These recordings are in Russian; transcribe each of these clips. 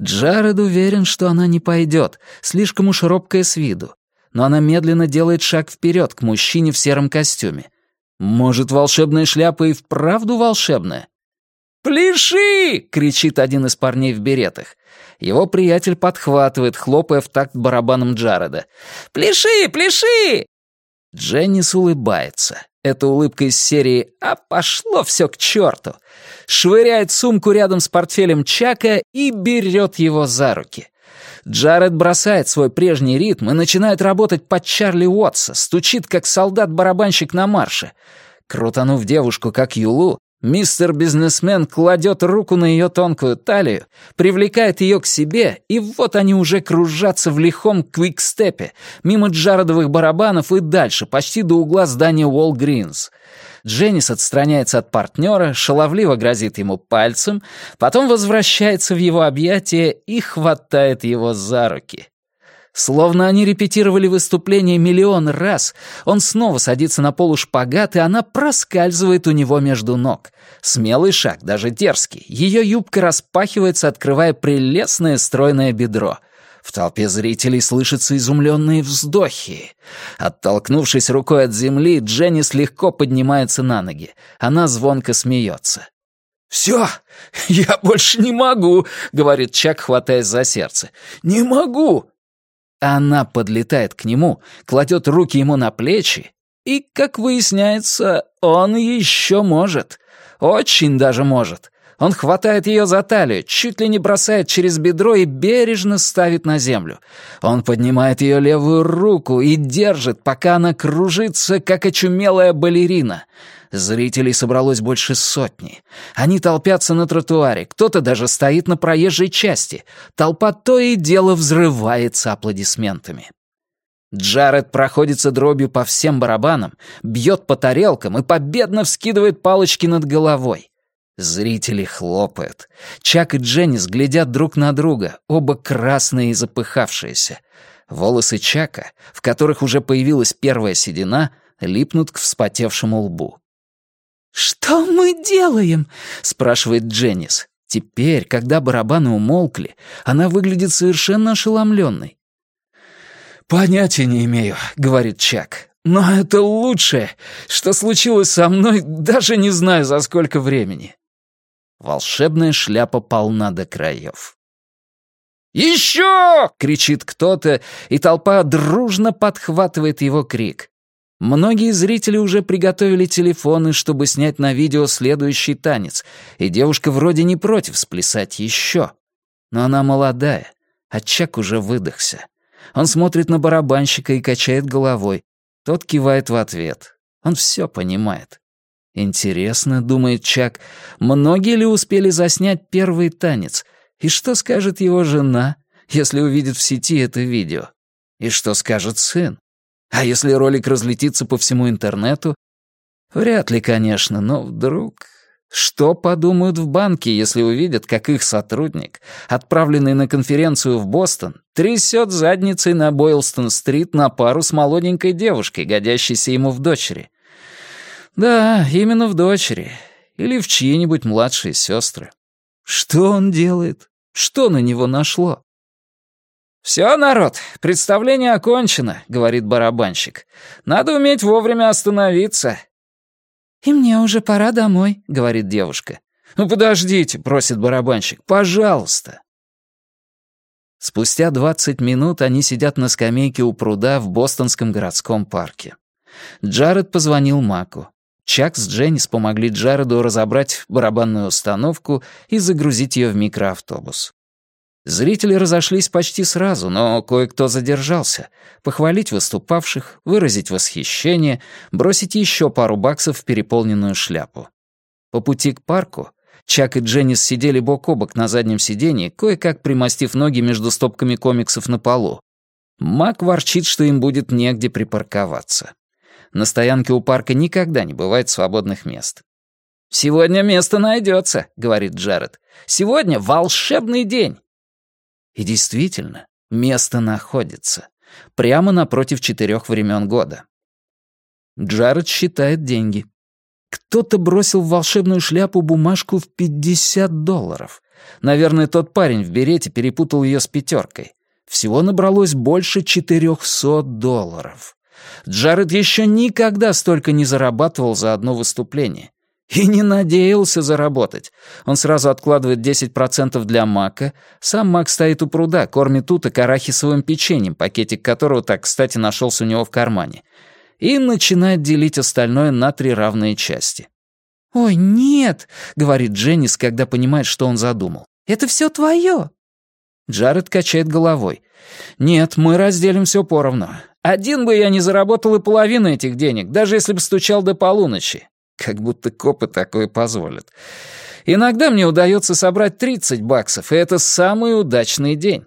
Джаред уверен, что она не пойдет, слишком уж робкая с виду. Но она медленно делает шаг вперед к мужчине в сером костюме. Может, волшебная шляпа и вправду волшебная? «Пляши!» — кричит один из парней в беретах. Его приятель подхватывает, хлопая в такт барабаном Джареда. «Пляши! Пляши!» Дженнис улыбается. Это улыбка из серии «А пошло все к черту!» Швыряет сумку рядом с портфелем Чака и берет его за руки. Джаред бросает свой прежний ритм и начинает работать под Чарли Уотса, стучит, как солдат-барабанщик на марше. Крутанув девушку, как Юлу, Мистер бизнесмен кладет руку на ее тонкую талию, привлекает ее к себе, и вот они уже кружатся в лихом квикстепе, мимо джародовых барабанов и дальше, почти до угла здания Уолгринс. Дженнис отстраняется от партнера, шаловливо грозит ему пальцем, потом возвращается в его объятия и хватает его за руки. Словно они репетировали выступление миллион раз, он снова садится на полушпагат, и она проскальзывает у него между ног. Смелый шаг, даже дерзкий. Ее юбка распахивается, открывая прелестное стройное бедро. В толпе зрителей слышатся изумленные вздохи. Оттолкнувшись рукой от земли, Дженнис легко поднимается на ноги. Она звонко смеется. «Все, я больше не могу», — говорит Чак, хватаясь за сердце. «Не могу!» Она подлетает к нему, кладет руки ему на плечи, и, как выясняется, он еще может. Очень даже может. Он хватает ее за талию, чуть ли не бросает через бедро и бережно ставит на землю. Он поднимает ее левую руку и держит, пока она кружится, как очумелая балерина. Зрителей собралось больше сотни. Они толпятся на тротуаре, кто-то даже стоит на проезжей части. Толпа то и дело взрывается аплодисментами. Джаред проходится дробью по всем барабанам, бьет по тарелкам и победно вскидывает палочки над головой. Зрители хлопают. Чак и Дженнис глядят друг на друга, оба красные и запыхавшиеся. Волосы Чака, в которых уже появилась первая седина, липнут к вспотевшему лбу. «Что мы делаем?» — спрашивает Дженнис. Теперь, когда барабаны умолкли, она выглядит совершенно ошеломленной. «Понятия не имею», — говорит Чак. «Но это лучшее, что случилось со мной, даже не знаю, за сколько времени». Волшебная шляпа полна до краев. «Еще!» — кричит кто-то, и толпа дружно подхватывает его крик. Многие зрители уже приготовили телефоны, чтобы снять на видео следующий танец, и девушка вроде не против сплясать еще. Но она молодая, а Чак уже выдохся. Он смотрит на барабанщика и качает головой. Тот кивает в ответ. Он все понимает. Интересно, думает Чак, многие ли успели заснять первый танец? И что скажет его жена, если увидит в сети это видео? И что скажет сын? А если ролик разлетится по всему интернету? Вряд ли, конечно, но вдруг... Что подумают в банке, если увидят, как их сотрудник, отправленный на конференцию в Бостон, трясет задницей на Бойлстон-стрит на пару с молоденькой девушкой, годящейся ему в дочери? Да, именно в дочери. Или в чьи-нибудь младшие сестры. Что он делает? Что на него нашло? «Все, народ, представление окончено», — говорит барабанщик. «Надо уметь вовремя остановиться». «И мне уже пора домой», — говорит девушка. «Ну подождите», — просит барабанщик, — «пожалуйста». Спустя двадцать минут они сидят на скамейке у пруда в Бостонском городском парке. Джаред позвонил Маку. Чак с Дженнис помогли Джареду разобрать барабанную установку и загрузить ее в микроавтобус. Зрители разошлись почти сразу, но кое-кто задержался. Похвалить выступавших, выразить восхищение, бросить еще пару баксов в переполненную шляпу. По пути к парку Чак и Дженнис сидели бок о бок на заднем сиденье, кое-как примостив ноги между стопками комиксов на полу. Мак ворчит, что им будет негде припарковаться. На стоянке у парка никогда не бывает свободных мест. «Сегодня место найдется», — говорит Джаред. «Сегодня волшебный день». И действительно, место находится. Прямо напротив четырех времен года. Джаред считает деньги. Кто-то бросил в волшебную шляпу бумажку в 50 долларов. Наверное, тот парень в берете перепутал ее с пятеркой. Всего набралось больше 400 долларов. Джаред еще никогда столько не зарабатывал за одно выступление. И не надеялся заработать. Он сразу откладывает 10% для Мака. Сам Мак стоит у пруда, кормит уток арахисовым печеньем, пакетик которого так, кстати, нашелся у него в кармане. И начинает делить остальное на три равные части. «Ой, нет», — говорит Дженнис, когда понимает, что он задумал. «Это все твое». Джаред качает головой. «Нет, мы разделим все поровну. Один бы я не заработал и половину этих денег, даже если бы стучал до полуночи. Как будто копы такое позволят. Иногда мне удается собрать 30 баксов, и это самый удачный день.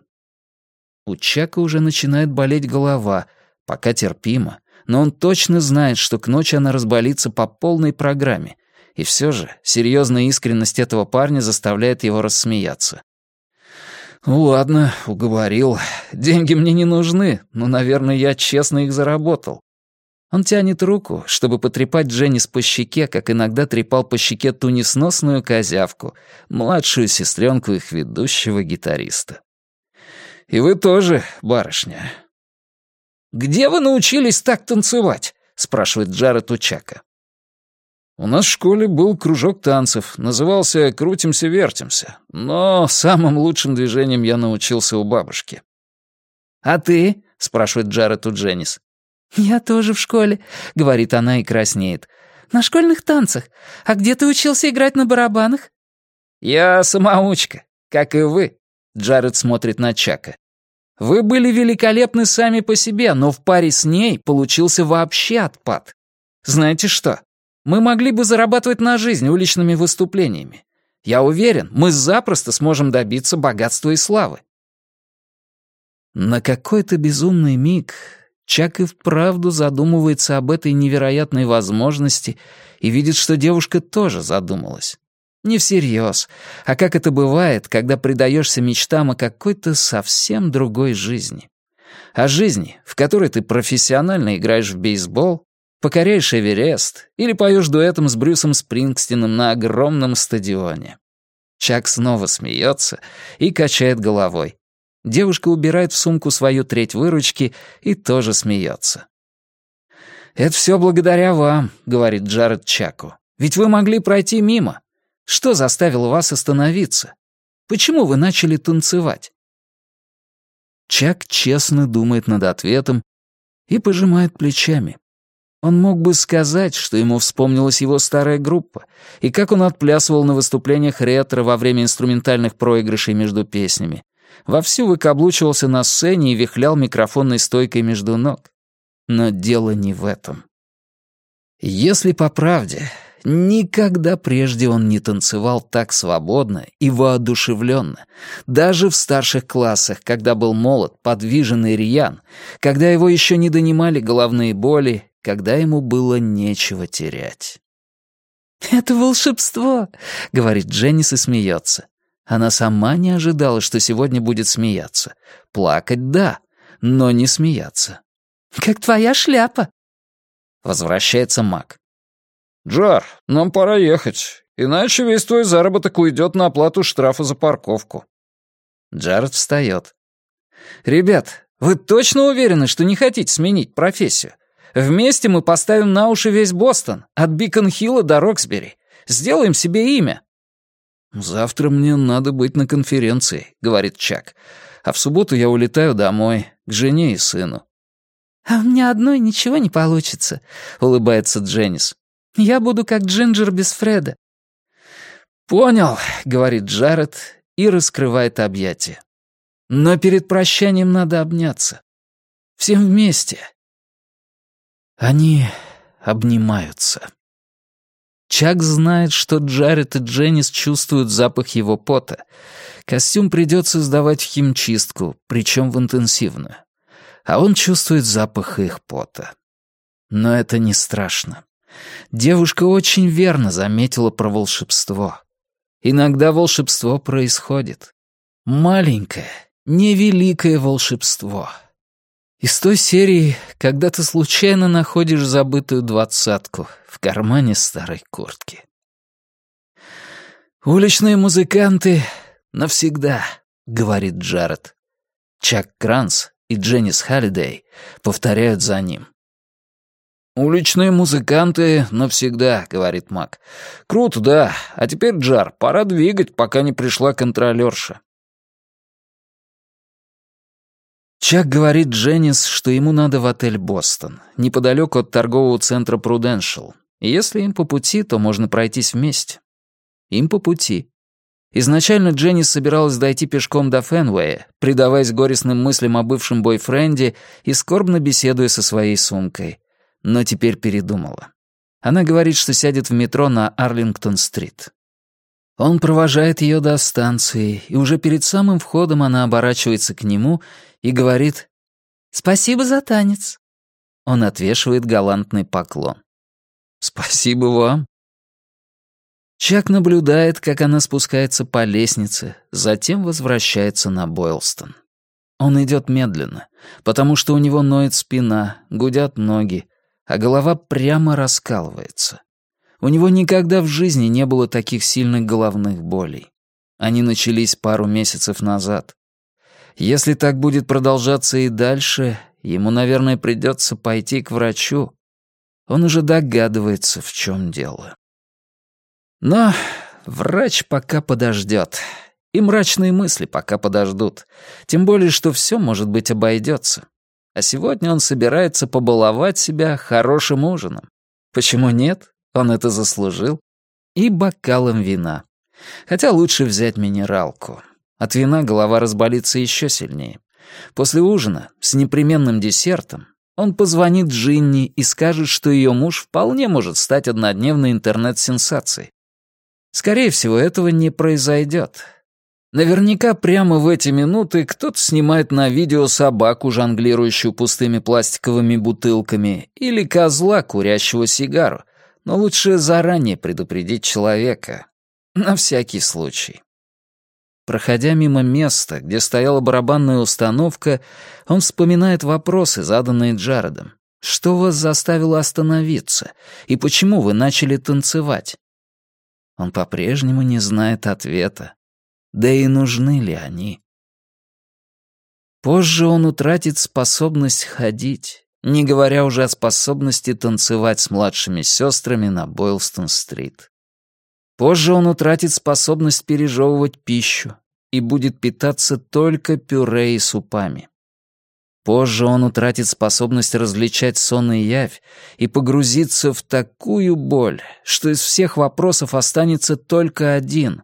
У Чака уже начинает болеть голова, пока терпимо, но он точно знает, что к ночи она разболится по полной программе. И все же серьезная искренность этого парня заставляет его рассмеяться. «Ну ладно, уговорил. Деньги мне не нужны, но, наверное, я честно их заработал. Он тянет руку, чтобы потрепать Дженнис по щеке, как иногда трепал по щеке ту несносную козявку, младшую сестренку их ведущего гитариста. «И вы тоже, барышня». «Где вы научились так танцевать?» — спрашивает Джаред у Чака. «У нас в школе был кружок танцев, назывался «Крутимся-вертимся», но самым лучшим движением я научился у бабушки». «А ты?» — спрашивает Джаред у Дженнис. «Я тоже в школе», — говорит она и краснеет. «На школьных танцах. А где ты учился играть на барабанах?» «Я самоучка, как и вы», — Джаред смотрит на Чака. «Вы были великолепны сами по себе, но в паре с ней получился вообще отпад. Знаете что? Мы могли бы зарабатывать на жизнь уличными выступлениями. Я уверен, мы запросто сможем добиться богатства и славы». На какой-то безумный миг Чак и вправду задумывается об этой невероятной возможности и видит, что девушка тоже задумалась. Не всерьез, а как это бывает, когда предаешься мечтам о какой-то совсем другой жизни. О жизни, в которой ты профессионально играешь в бейсбол, покоряешь Эверест или поешь дуэтом с Брюсом Спрингстином на огромном стадионе. Чак снова смеется и качает головой. Девушка убирает в сумку свою треть выручки и тоже смеется. «Это все благодаря вам», — говорит Джаред Чаку. «Ведь вы могли пройти мимо. Что заставило вас остановиться? Почему вы начали танцевать?» Чак честно думает над ответом и пожимает плечами. Он мог бы сказать, что ему вспомнилась его старая группа, и как он отплясывал на выступлениях ретро во время инструментальных проигрышей между песнями, вовсю выкаблучивался на сцене и вихлял микрофонной стойкой между ног. Но дело не в этом. Если по правде, никогда прежде он не танцевал так свободно и воодушевленно, даже в старших классах, когда был молод, подвижен и рьян, когда его еще не донимали головные боли, когда ему было нечего терять. «Это волшебство», — говорит Дженнис и смеется. Она сама не ожидала, что сегодня будет смеяться. Плакать — да, но не смеяться. «Как твоя шляпа». Возвращается Мак. «Джар, нам пора ехать, иначе весь твой заработок уйдет на оплату штрафа за парковку». Джаред встает. «Ребят, вы точно уверены, что не хотите сменить профессию? Вместе мы поставим на уши весь Бостон, от Бикон-Хилла до Роксбери. Сделаем себе имя». «Завтра мне надо быть на конференции», — говорит Чак. «А в субботу я улетаю домой, к жене и сыну». «А у меня одной ничего не получится», — улыбается Дженнис. «Я буду как Джинджер без Фреда». «Понял», — говорит Джаред и раскрывает объятия. «Но перед прощанием надо обняться. Всем вместе». Они обнимаются. Чак знает, что Джаред и Дженнис чувствуют запах его пота. Костюм придется сдавать в химчистку, причем в интенсивную. А он чувствует запах их пота. Но это не страшно. Девушка очень верно заметила про волшебство. Иногда волшебство происходит. Маленькое, невеликое волшебство. Из той серии, когда ты случайно находишь забытую двадцатку в кармане старой куртки. «Уличные музыканты навсегда», — говорит Джаред. Чак Кранс и Дженнис Халлидей повторяют за ним. «Уличные музыканты навсегда», — говорит Мак. «Круто, да. А теперь, Джар, пора двигать, пока не пришла контролерша». Чак говорит Дженнис, что ему надо в отель «Бостон», неподалеку от торгового центра «Пруденшал». И если им по пути, то можно пройтись вместе. Им по пути. Изначально Дженнис собиралась дойти пешком до Фенуэя, предаваясь горестным мыслям о бывшем бойфренде и скорбно беседуя со своей сумкой. Но теперь передумала. Она говорит, что сядет в метро на Арлингтон-стрит. Он провожает ее до станции, и уже перед самым входом она оборачивается к нему и говорит «Спасибо за танец». Он отвешивает галантный поклон. «Спасибо вам». Чак наблюдает, как она спускается по лестнице, затем возвращается на Бойлстон. Он идет медленно, потому что у него ноет спина, гудят ноги, а голова прямо раскалывается. У него никогда в жизни не было таких сильных головных болей. Они начались пару месяцев назад. Если так будет продолжаться и дальше, ему, наверное, придется пойти к врачу. Он уже догадывается, в чем дело. Но врач пока подождет. И мрачные мысли пока подождут. Тем более, что все, может быть, обойдется. А сегодня он собирается побаловать себя хорошим ужином. Почему нет? Он это заслужил. И бокалом вина. Хотя лучше взять минералку. От вина голова разболится еще сильнее. После ужина, с непременным десертом, он позвонит Джинни и скажет, что ее муж вполне может стать однодневной интернет-сенсацией. Скорее всего, этого не произойдет. Наверняка прямо в эти минуты кто-то снимает на видео собаку, жонглирующую пустыми пластиковыми бутылками, или козла, курящего сигару, но лучше заранее предупредить человека. На всякий случай. Проходя мимо места, где стояла барабанная установка, он вспоминает вопросы, заданные Джаредом. Что вас заставило остановиться? И почему вы начали танцевать? Он по-прежнему не знает ответа. Да и нужны ли они? Позже он утратит способность ходить, не говоря уже о способности танцевать с младшими сестрами на Бойлстон-стрит. Позже он утратит способность пережевывать пищу и будет питаться только пюре и супами. Позже он утратит способность различать сон и явь и погрузится в такую боль, что из всех вопросов останется только один.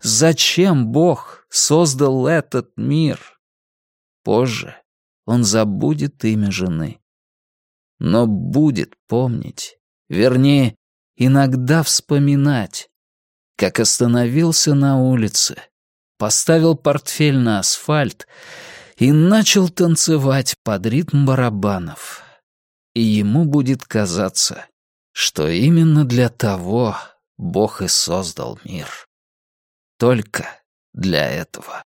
Зачем Бог создал этот мир? Позже он забудет имя жены но будет помнить, вернее, иногда вспоминать, как остановился на улице, поставил портфель на асфальт и начал танцевать под ритм барабанов. И ему будет казаться, что именно для того Бог и создал мир. Только для этого.